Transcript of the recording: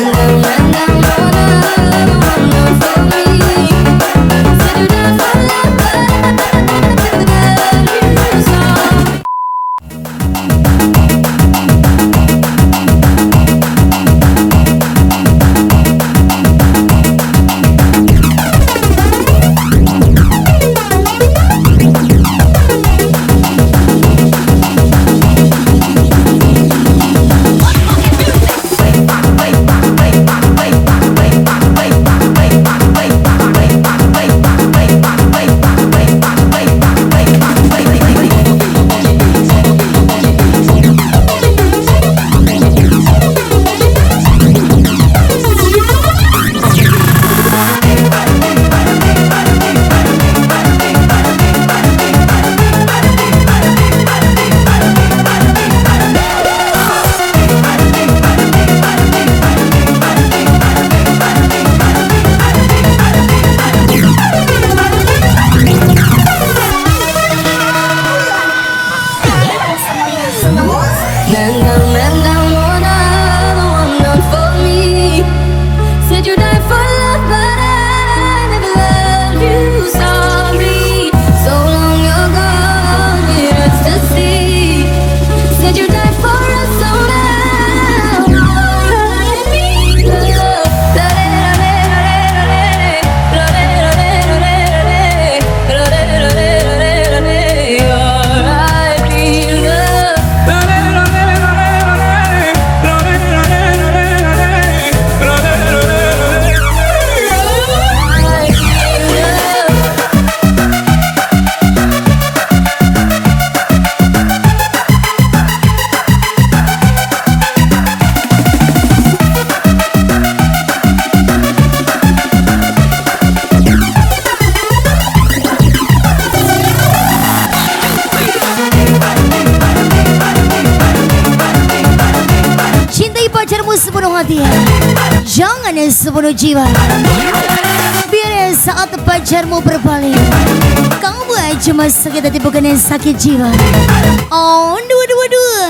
la la la la la hati Jangan sepenuh jiwa. Biar saat pacarmu berpaling Kamu cuma sakit hati bukan sakit jiwa. Oh dua dua dua